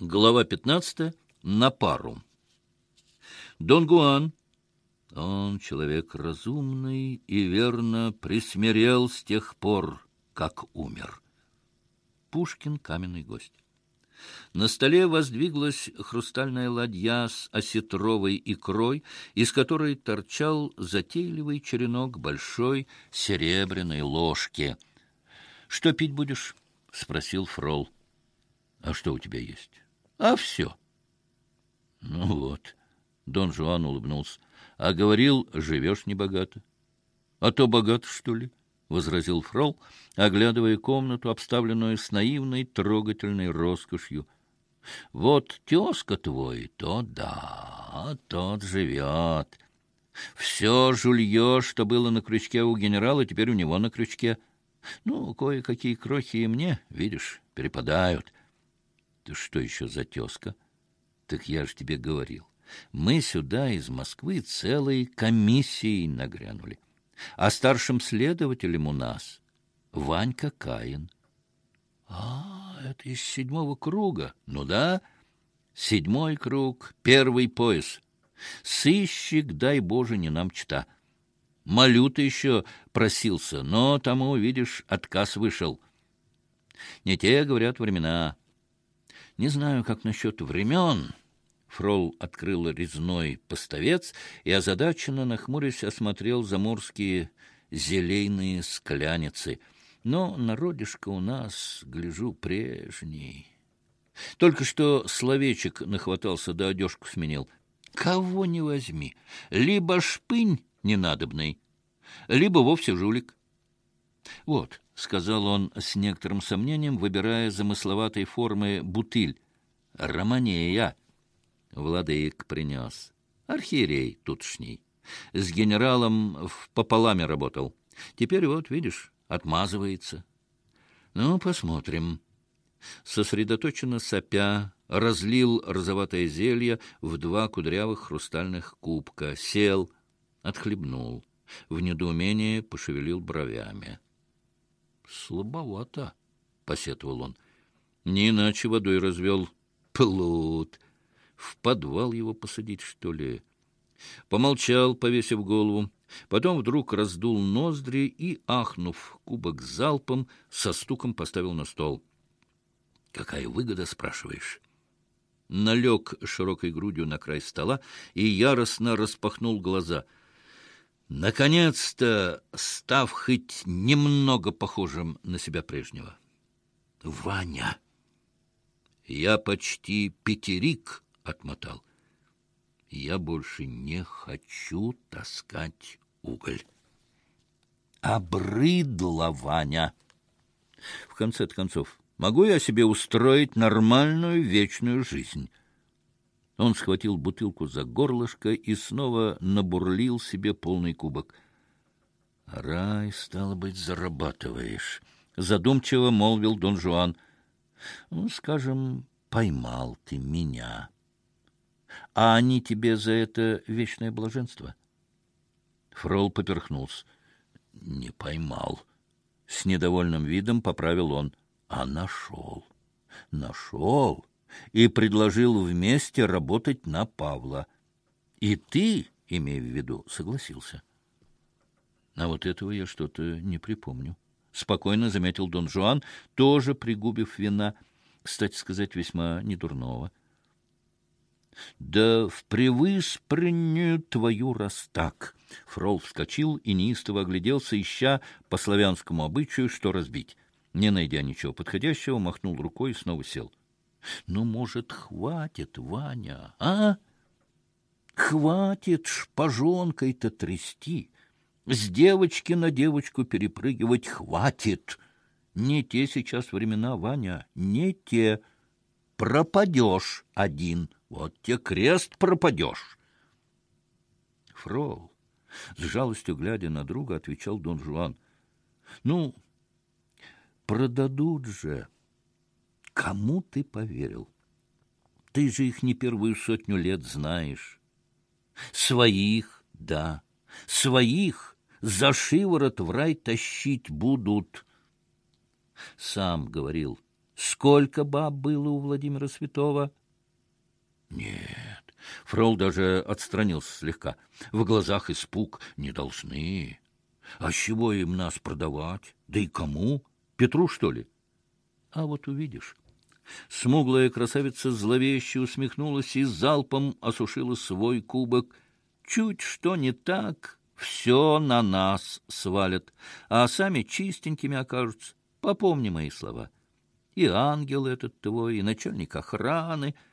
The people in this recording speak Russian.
Глава 15. На пару. Дон Гуан, он человек разумный и верно присмирел с тех пор, как умер. Пушкин — каменный гость. На столе воздвиглась хрустальная ладья с осетровой икрой, из которой торчал затейливый черенок большой серебряной ложки. — Что пить будешь? — спросил Фрол. — А что у тебя есть? а все. — Ну вот, — Дон Жуан улыбнулся, — а говорил, живешь небогато. — А то богат, что ли? — возразил Фрол, оглядывая комнату, обставленную с наивной трогательной роскошью. — Вот тезка твой, то да, тот живет. Все жулье, что было на крючке у генерала, теперь у него на крючке. Ну, кое-какие крохи и мне, видишь, перепадают. — что еще за тезка? Так я же тебе говорил. Мы сюда из Москвы целой комиссией нагрянули. А старшим следователем у нас Ванька Каин. А, это из седьмого круга. Ну да, седьмой круг, первый пояс. Сыщик, дай Боже, не нам чита. Малюта еще просился, но тому, видишь, отказ вышел. Не те, говорят, времена. Не знаю, как насчет времен. Фрол открыл резной поставец и озадаченно, нахмурясь, осмотрел заморские зелейные скляницы. Но народишко у нас, гляжу, прежний. Только что словечек нахватался, да одежку сменил. Кого не возьми, либо шпынь ненадобный, либо вовсе жулик. Вот, — сказал он с некоторым сомнением, выбирая замысловатой формы бутыль. — Романея. Владык принес. Архиерей тутшний. С генералом в пополаме работал. Теперь вот, видишь, отмазывается. Ну, посмотрим. Сосредоточенно сопя, разлил розоватое зелье в два кудрявых хрустальных кубка, сел, отхлебнул. В недоумении пошевелил бровями. Слабовато, — посетовал он. Не иначе водой развел. Плут. В подвал его посадить, что ли? Помолчал, повесив голову. Потом вдруг раздул ноздри и, ахнув кубок залпом, со стуком поставил на стол. — Какая выгода, спрашиваешь? Налег широкой грудью на край стола и яростно распахнул глаза — наконец-то став хоть немного похожим на себя прежнего. «Ваня!» Я почти пятерик отмотал. Я больше не хочу таскать уголь. Обрыдла Ваня. В конце концов, могу я себе устроить нормальную вечную жизнь?» Он схватил бутылку за горлышко и снова набурлил себе полный кубок. — Рай, стало быть, зарабатываешь, — задумчиво молвил Дон Жуан. — Ну, скажем, поймал ты меня. А они тебе за это вечное блаженство? Фрол поперхнулся. — Не поймал. С недовольным видом поправил он. — А нашел. Нашел и предложил вместе работать на Павла. И ты, имея в виду, согласился. А вот этого я что-то не припомню. Спокойно заметил Дон Жуан, тоже пригубив вина, кстати сказать, весьма недурного. «Да в превыспреннюю твою раз так!» Фрол вскочил и неистово огляделся, ища по славянскому обычаю, что разбить. Не найдя ничего подходящего, махнул рукой и снова сел. — ну, может, хватит, Ваня, а? Хватит шпажонкой-то трясти. С девочки на девочку перепрыгивать хватит. Не те сейчас времена, Ваня, не те. Пропадешь один, вот те крест пропадешь. Фрол, с жалостью глядя на друга, отвечал Дон Жуан. Ну, продадут же. Кому ты поверил? Ты же их не первую сотню лет знаешь. Своих, да, своих за шиворот в рай тащить будут. Сам говорил, Сколько баб было у Владимира Святого? Нет, Фрол даже отстранился слегка. В глазах испуг не должны. А чего им нас продавать? Да и кому? Петру, что ли? А вот увидишь. Смуглая красавица зловеще усмехнулась и залпом осушила свой кубок. Чуть что не так, все на нас свалят, а сами чистенькими окажутся. Попомни мои слова. И ангел этот твой, и начальник охраны —